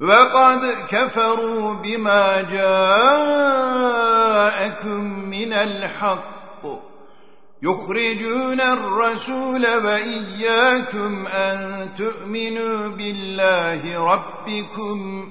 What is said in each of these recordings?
وقد كفروا بما جاءكم من الحق. يخرجون الرسول وإياكم أن تؤمنوا بالله ربكم.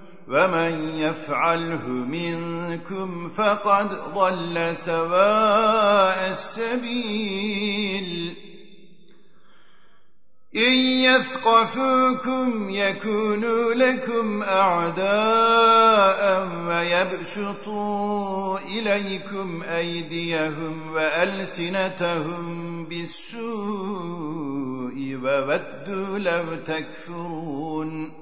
ومن يفعله منكم فقد ضل سواء السبيل إن يثقفوكم يكونوا لكم أعداء ويبسطوا إليكم أيديهم وألسنتهم بالسوء وودوا لو تكفرون